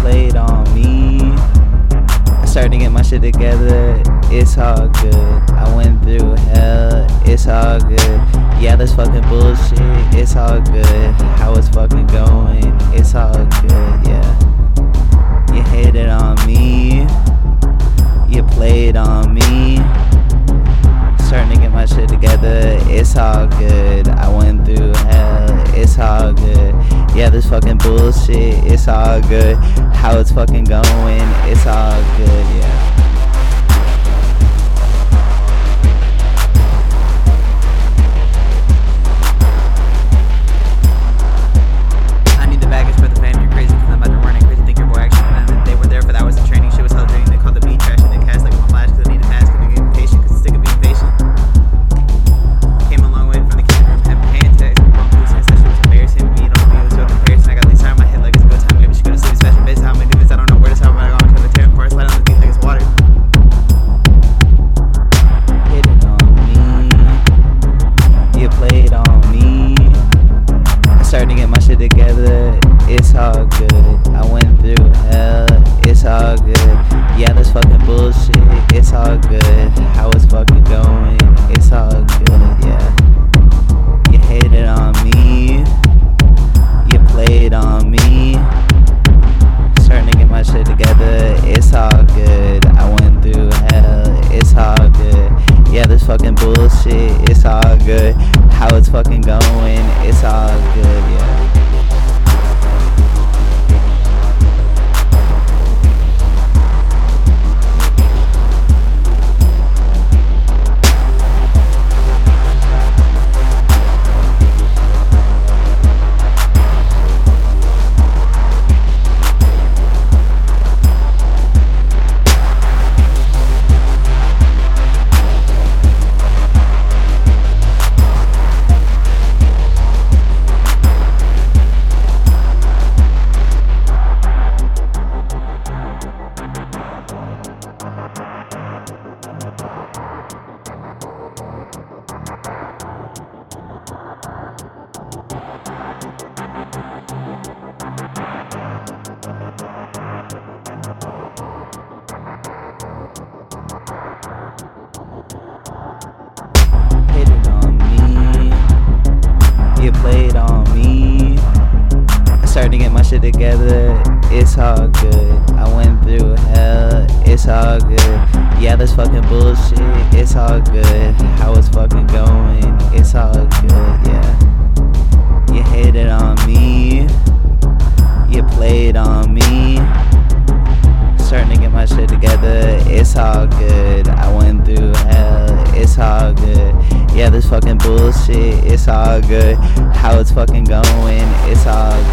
played on me. I started to get my shit together. It's all good. I went through hell. It's all good. Yeah, this fucking bullshit. It's all good. How it's fucking going. It's all good. Fucking bullshit. It's all good. How it's fucking going. It's all good. Yeah. Bullshit. It's all good. How it's fucking going. It's all good. Yeah. You hated on me. You played on me. Starting to get my shit together. It's all good. I went through hell. It's all good. Yeah, this fucking bullshit. It's all good. How it's fucking going. It's all played on me. I started to get my shit together. It's all good. I went through hell. It's all good. Yeah, this fucking bullshit. It's all good. How it's fucking going. It's all good. Yeah. You hated on me. You played on me. Starting to get my shit together. It's all good. Fucking bullshit. It's all good. How it's fucking going. It's all.